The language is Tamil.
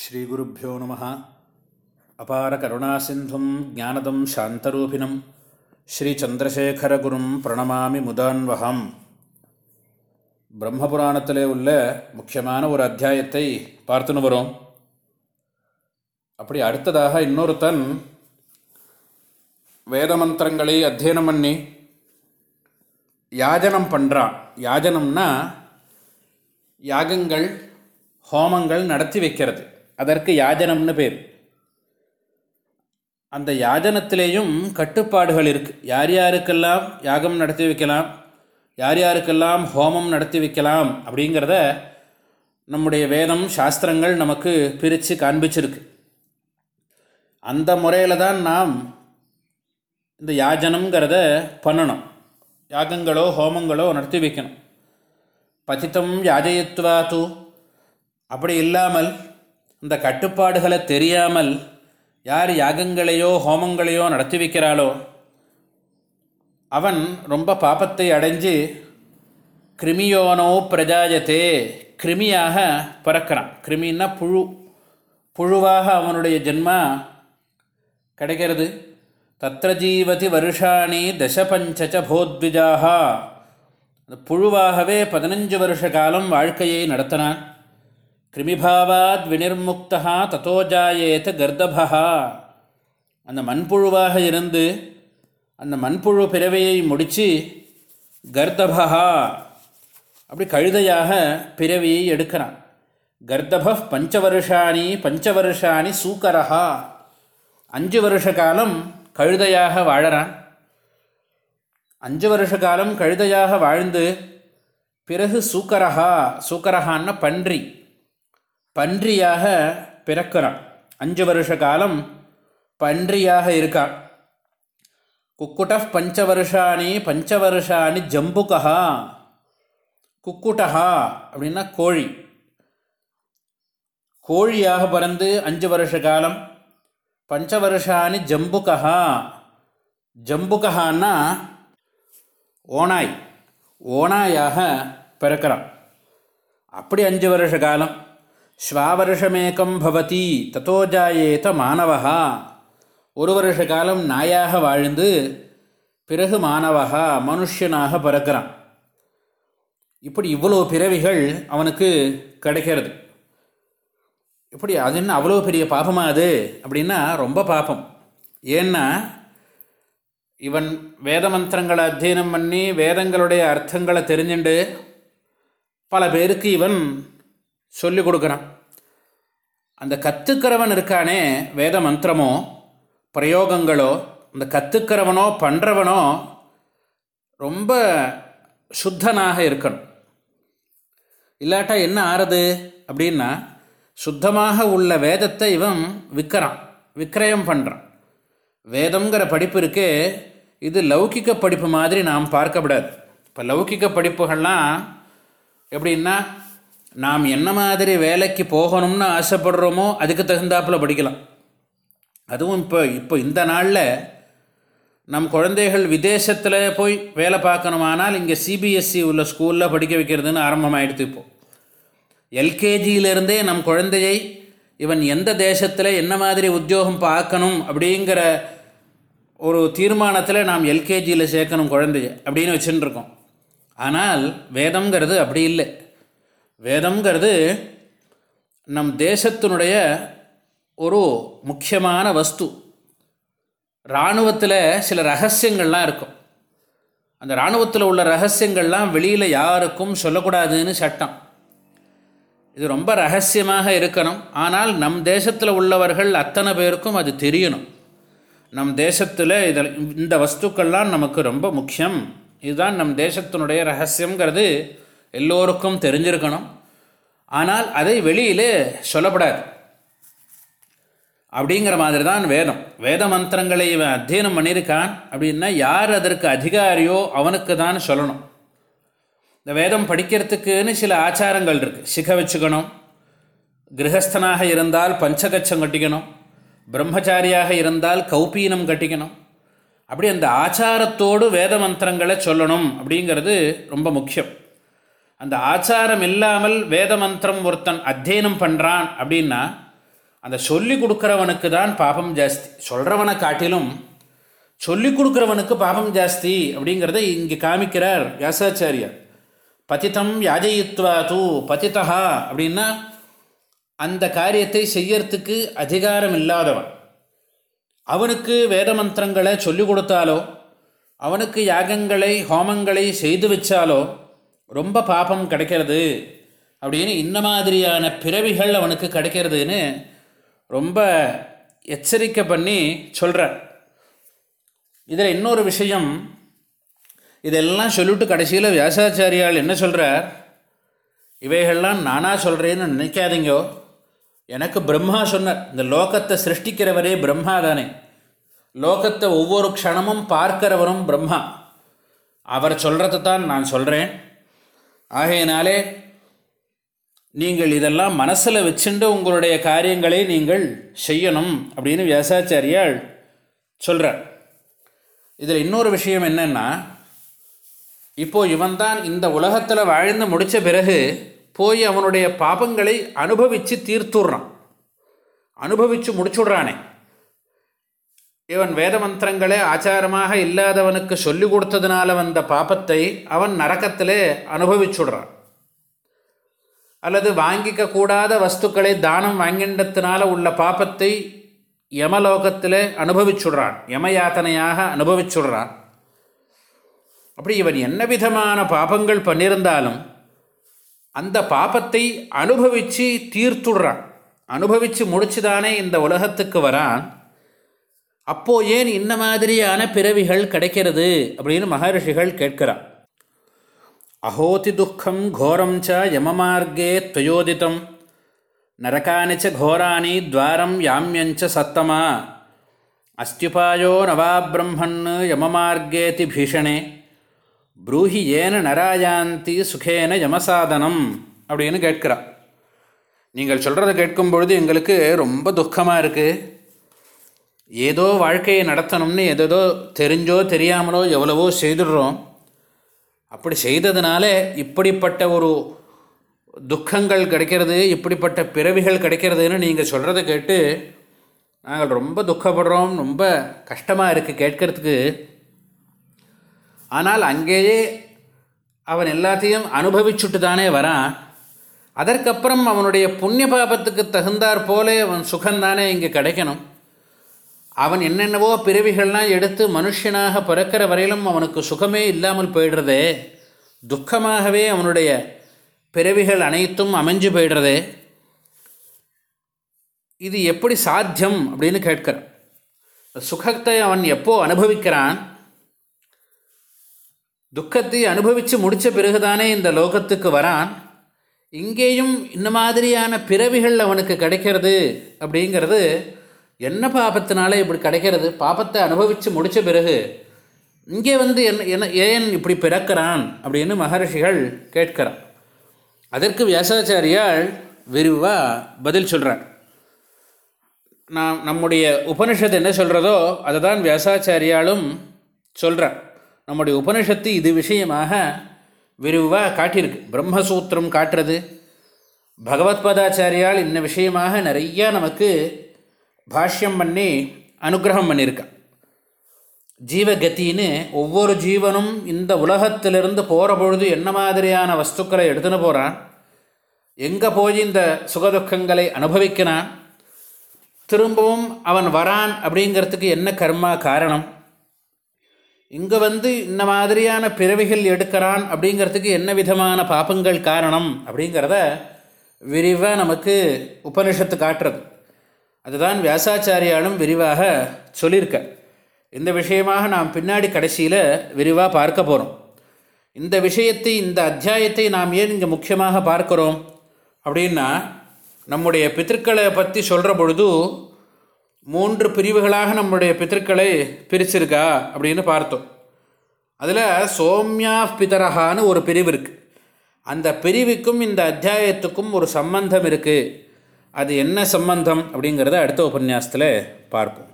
ஸ்ரீகுருப்போ நம. அபார கருணாசிந்தும் ஜானதம் சாந்தரூபிணம். ஸ்ரீச்சந்திரசேகரகுரும் பிரணமாமி முதான்வகம் பிரம்மபுராணத்திலே உள்ள முக்கியமான ஒரு அத்தியாயத்தை பார்த்துன்னு வரும். அப்படி அடுத்ததாக இன்னொருத்தன் வேத மந்திரங்களை அத்தியனம் பண்ணி யாஜனம் பண்ணுறான் யாஜனம்னா யாகங்கள் ஹோமங்கள் நடத்தி வைக்கிறது. அதற்கு யாஜனம்னு பேர். அந்த யாஜனத்திலேயும் கட்டுப்பாடுகள் இருக்குது யார் யாருக்கெல்லாம் யாகம் நடத்தி வைக்கலாம் யார் யாருக்கெல்லாம் ஹோமம் நடத்தி வைக்கலாம் அப்படிங்கிறத நம்முடைய வேதம் சாஸ்திரங்கள் நமக்கு பிரித்து காண்பிச்சிருக்கு. அந்த முறையில் தான் நாம் இந்த யாஜனங்கிறத பண்ணணும். யாகங்களோ ஹோமங்களோ நடத்தி வைக்கணும். பதித்தம் யாஜயத்வா தூ அப்படி இல்லாமல் இந்த கட்டுப்பாடுகளை தெரியாமல் யார் யாகங்களையோ ஹோமங்களையோ நடத்தி வைக்கிறாளோ அவன் ரொம்ப பாப்பத்தை அடைஞ்சு கிருமியோனோ பிரஜாயத்தே கிருமியாக பிறக்கிறான். கிருமின்னா புழு. புழுவாக அவனுடைய ஜென்மா கிடைக்கிறது. தத்திர ஜீவதி வருஷாணி தசபஞ்சச்ச போத்விஜாக அந்த புழுவாகவே பதினஞ்சு வருஷ காலம் வாழ்க்கையை நடத்தினான். கிருமிபாவாத் வினிர்முக்தா தத்தோஜாயேத கர்தபா அந்த மண்புழுவாக இருந்து அந்த மண்புழு பிறவையை முடித்து கர்தபா அப்படி கழுதையாக பிறவியை எடுக்கிறான். கர்தப பஞ்சவருஷாணி பஞ்சவருஷாணி சூக்கரஹா. அஞ்சு வருஷ காலம் கழுதையாக வாழறான். அஞ்சு வருஷ காலம் கழுதையாக வாழ்ந்து பிறகு சூக்கரஹா. சூக்கரஹான்னா பன்றி. பன்றியாக பிறக்கிறான். அஞ்சு வருஷ காலம் பன்றியாக இருக்கான் குக்குட பஞ்சவருஷாணி பஞ்சவருஷாணி ஜம்புகா குக்குட்டஹா அப்படின்னா கோழி. கோழியாக பிறந்து அஞ்சு வருஷ காலம் பஞ்சவருஷாணி ஜம்புகா ஜம்புகஹான்னா ஓனாய் ஓனாயாக பிறக்கிறான். அப்படி அஞ்சு வருஷ காலம் ஸ்வாவருஷமேக்கம் பவதி தத்தோஜாயேத மாணவகா ஒரு வருஷ காலம் நாயாக வாழ்ந்து பிறகு மாணவகா மனுஷனாக பிறக்கிறான். இப்படி இவ்வளோ பிறவிகள் அவனுக்கு கிடைக்கிறது. இப்படி அது என்ன அவ்வளோ பெரிய பாபமாக அது? அப்படின்னா ரொம்ப பாபம். ஏன்னா இவன் வேத மந்திரங்களை அத்தியனம் பண்ணி வேதங்களுடைய அர்த்தங்களை தெரிஞ்சுண்டு பல பேருக்கு இவன் சொல்லி கொடுக்குறான். அந்த கற்றுக்கிறவன் இருக்கானே வேத மந்திரமோ பிரயோகங்களோ அந்த கற்றுக்கிறவனோ பண்ணுறவனோ ரொம்ப சுத்தனாக இருக்கணும். இல்லாட்டா என்ன ஆறுது? அப்படின்னா சுத்தமாக உள்ள வேதத்தை இவன் விற்கிறான் விக்கிரயம் பண்ணுறான் வேதங்கிற படிப்பு இருக்கே இது லௌகிக்க படிப்பு மாதிரி நாம் பார்க்கப்படாது இப்போ லௌகிக்க படிப்புகள்லாம் எப்படின்னா நாம் என்ன மாதிரி வேலைக்கு போகணும்னு ஆசைப்படுறோமோ அதுக்கு தகுந்தாப்பில் படிக்கலாம். அதுவும் இப்போ இப்போ இந்த நாளில் நம் குழந்தைகள் விதேசத்தில் போய் வேலை பார்க்கணுமானால் இங்கே சிபிஎஸ்சி உள்ள ஸ்கூலில் படிக்க வைக்கிறதுன்னு ஆரம்பமாகிடுது இப்போது எல்கேஜியிலேருந்தே நம் குழந்தையை இவன் எந்த தேசத்தில் என்ன மாதிரி உத்தியோகம் பார்க்கணும் அப்படிங்கிற ஒரு தீர்மானத்தில் நாம் எல்கேஜியில் சேர்க்கணும் குழந்தைய அப்படின்னு வச்சுட்டுருக்கோம். ஆனால் வேதங்கிறது அப்படி இல்லை. வேதங்கிறது நம் தேசத்தினுடைய ஒரு முக்கியமான வஸ்து. இராணுவத்தில் சில ரகசியங்கள்லாம் இருக்கும். அந்த இராணுவத்தில் உள்ள ரகசியங்கள்லாம் வெளியில் யாருக்கும் சொல்லக்கூடாதுன்னு சட்டம். இது ரொம்ப ரகசியமாக இருக்கணும். ஆனால் நம் தேசத்தில் உள்ளவர்கள் அத்தனை பேருக்கும் அது தெரியணும். நம் தேசத்தில் இதில் இந்த வஸ்துக்கள்லாம் நமக்கு ரொம்ப முக்கியம். இதுதான் நம் தேசத்தினுடைய ரகசியங்கிறது எல்லோருக்கும் தெரிஞ்சிருக்கணும். ஆனால் அதை வெளியிலே சொல்லப்படாது. அப்படிங்கிற மாதிரி தான் வேதம். வேத மந்திரங்களை இவன் அத்தியனம் பண்ணியிருக்கான் அப்படின்னா யார் அதற்கு அதிகாரியோ அவனுக்கு தான் சொல்லணும். இந்த வேதம் படிக்கிறதுக்குன்னு சில ஆச்சாரங்கள் இருக்குது சிக வச்சுக்கணும் கிரகஸ்தனாக இருந்தால் பஞ்சகச்சம் கட்டிக்கணும் பிரம்மச்சாரியாக இருந்தால் கௌப்பீனம் கட்டிக்கணும். அப்படி அந்த ஆச்சாரத்தோடு வேத மந்திரங்களை சொல்லணும் அப்படிங்கிறது ரொம்ப முக்கியம். அந்த ஆச்சாரம் இல்லாமல் வேத மந்திரம் ஒருத்தன் அத்தியனம் பண்ணுறான் அப்படின்னா அந்த சொல்லி கொடுக்குறவனுக்கு தான் பாபம் ஜாஸ்தி. சொல்கிறவனை காட்டிலும் சொல்லி கொடுக்குறவனுக்கு பாபம் ஜாஸ்தி அப்படிங்கிறத இங்கே காமிக்கிறார் வியாசாச்சாரியர். பதித்தம் யாஜயித்வா தூ பதித்தா அப்படின்னா அந்த காரியத்தை செய்யறதுக்கு அதிகாரம் இல்லாதவன். அவனுக்கு வேத மந்திரங்களை சொல்லிக் கொடுத்தாலோ அவனுக்கு யாகங்களை ஹோமங்களை செய்து வச்சாலோ ரொம்ப பாபம் கிடைக்கிறது அப்படின்னு இந்த மாதிரியான பிறவிகள் அவனுக்கு கிடைக்கிறதுன்னு ரொம்ப எச்சரிக்கை பண்ணி சொல்கிறார் இதில் இன்னொரு விஷயம் இதெல்லாம் சொல்லிட்டு கடைசியில் வியாசாச்சாரியால் என்ன சொல்கிறார் இவைகள்லாம் நானாக சொல்கிறேன்னு நினைக்காதீங்கோ. எனக்கு பிரம்மா சொன்னார் இந்த லோகத்தை சிருஷ்டிக்கிறவரே பிரம்மா தானே. லோகத்தை ஒவ்வொரு க்ஷணமும் பார்க்கிறவரும் பிரம்மா. அவர் சொல்கிறத தான் நான் சொல்கிறேன் ஆகையினாலே நீங்கள் இதெல்லாம் மனசில் வச்சுண்டு உங்களுடைய காரியங்களை நீங்கள் செய்யணும் அப்படின்னு வியாசாச்சாரியால் சொல்கிறார் இதில் இன்னொரு விஷயம் என்னென்னா இப்போது இவன்தான் இந்த உலகத்தில் வாழ்ந்து முடித்த பிறகு போய் அவனுடைய பாபங்களை அனுபவித்து தீர்த்துடுறான். அனுபவித்து முடிச்சுடுறானே. இவன் வேத மந்திரங்களே ஆச்சாரமாக இல்லாதவனுக்கு சொல்லி கொடுத்ததுனால வந்த பாப்பத்தை அவன் நரக்கத்திலே அனுபவிச்சுடுறான். அல்லது வாங்கிக்க கூடாத வஸ்துக்களை தானம் வாங்கின்றதுனால உள்ள பாப்பத்தை யமலோகத்தில் அனுபவிச்சுடுறான். யமயாத்தனையாக அனுபவிச்சுடுறான். அப்படி இவன் என்ன விதமான பாபங்கள் பண்ணியிருந்தாலும் அந்த பாபத்தை அனுபவித்து தீர்த்துடுறான். அனுபவித்து முடிச்சுதானே இந்த உலகத்துக்கு வரான். அப்போ ஏன் இந்த மாதிரியான பிறவிகள் கிடைக்கிறது அப்படின்னு மகரிஷிகள் கேட்கிறான் அஹோதி துக்கம் கோரம் ச யமமார்க்கே துவயோதித்தம் நரகானி ச கோராணி துவாரம் யாமியஞ்ச சத்தமா. அஸ்தியுபாயோ நவா பிரம்மன் யமமார்க்கேதி பீஷணே. ப்ரூஹி ஏன நராயாந்தி சுகேன யமசாதனம் அப்படின்னு கேட்கிறா நீங்கள் சொல்கிறத கேட்கும் பொழுது எங்களுக்கு ரொம்ப துக்கமாக இருக்குது ஏதோ வாழ்க்கையை நடத்தணும்னு எதோ தெரிஞ்சோ தெரியாமலோ எவ்வளவோ செய்துடுறோம். அப்படி செய்ததுனால இப்படிப்பட்ட ஒரு துக்கங்கள் கிடைக்கிறது இப்படிப்பட்ட பிறவிகள் கிடைக்கிறதுன்னு நீங்கள் சொல்கிறத கேட்டு நாங்கள் ரொம்ப துக்கப்படுறோம் ரொம்ப கஷ்டமாக இருக்குது கேட்கறதுக்கு. ஆனால் அங்கேயே அவன் எல்லாத்தையும் அனுபவிச்சுட்டு தானே வரான். அதற்கப்புறம் அவனுடைய புண்ணிய பாபத்துக்கு தகுந்தாற் போலே அவன் சுகந்தானே இங்கே கிடைக்கணும். அவன் என்னென்னவோ பிறவிகள்லாம் எடுத்து மனுஷனாக பிறக்கிற வரையிலும் அவனுக்கு சுகமே இல்லாமல் போயிடுறதே. துக்கமாகவே அவனுடைய பிறவிகள் அனைத்தும் அமைஞ்சு போயிடுறது. இது எப்படி சாத்தியம் அப்படின்னு கேட்கிறான். சுகத்தை அவன் எப்போ அனுபவிக்கிறான்? துக்கத்தை அனுபவித்து முடித்த பிறகுதானே இந்த லோகத்துக்கு வரான். இங்கேயும் இந்த மாதிரியான பிறவிகள் அவனுக்கு கிடைக்கிறது அப்படிங்கிறது என்ன பாபத்தினால இப்படி கிடைக்கிறது? பாபத்தை அனுபவித்து முடித்த பிறகு இங்கே வந்து என்ன என்ன ஏன் இப்படி பிறக்கிறான்? அப்படின்னு மகர்ஷிகள் கேட்கிறான் அதற்கு வியாசாச்சாரியால் விரிவாக பதில் சொல்கிறார் நாம் நம்முடைய உபனிஷத்து என்ன சொல்கிறதோ அதை தான் வியாசாச்சாரியாலும் சொல்கிறார் நம்முடைய உபனிஷத்து இது விஷயமாக விரிவாக காட்டியிருக்கு. பிரம்மசூத்திரம் காட்டுறது. பகவத்பதாச்சாரியால் இந்த விஷயமாக நிறையா நமக்கு பாஷ்யம் பண்ணி அனுகிரகம் பண்ணியிருக்கான் ஜீவகத்தின்னு ஒவ்வொரு ஜீவனும் இந்த உலகத்திலிருந்து போகிற பொழுது என்ன மாதிரியான வஸ்துக்களை எடுத்துன்னு போகிறான் எங்கே போய் இந்த சுகதுக்கங்களை அனுபவிக்கிறான்? திரும்பவும் அவன் வரான் அப்படிங்கிறதுக்கு என்ன கர்மா காரணம்? இங்கே வந்து இந்த மாதிரியான பிறவிகள் எடுக்கிறான் அப்படிங்கிறதுக்கு என்ன விதமான பாப்பங்கள் காரணம் அப்படிங்கிறத விரிவாக நமக்கு உபனிஷத்து காட்டுறது. அதுதான் வியாசாச்சாரியாலும் விரிவாக சொல்லியிருக்க. இந்த விஷயமாக நாம் பின்னாடி கடைசியில் விரிவாக பார்க்க போகிறோம் இந்த விஷயத்தை இந்த அத்தியாயத்தை நாம் ஏன் இங்கே முக்கியமாக பார்க்குறோம்? அப்படின்னா நம்முடைய பித்திருக்களை பற்றி சொல்கிற பொழுது மூன்று பிரிவுகளாக நம்முடைய பித்திருக்களை பிரிச்சிருக்கா? அப்படின்னு பார்த்தோம். அதில் சோம்யா பிதரகான்னு ஒரு பிரிவு இருக்குது அந்த பிரிவுக்கும் இந்த அத்தியாயத்துக்கும் ஒரு சம்பந்தம் இருக்குது அது என்ன சம்பந்தம் அப்படிங்கிறத அடுத்த உபன்யாசத்தில் பார்ப்போம்.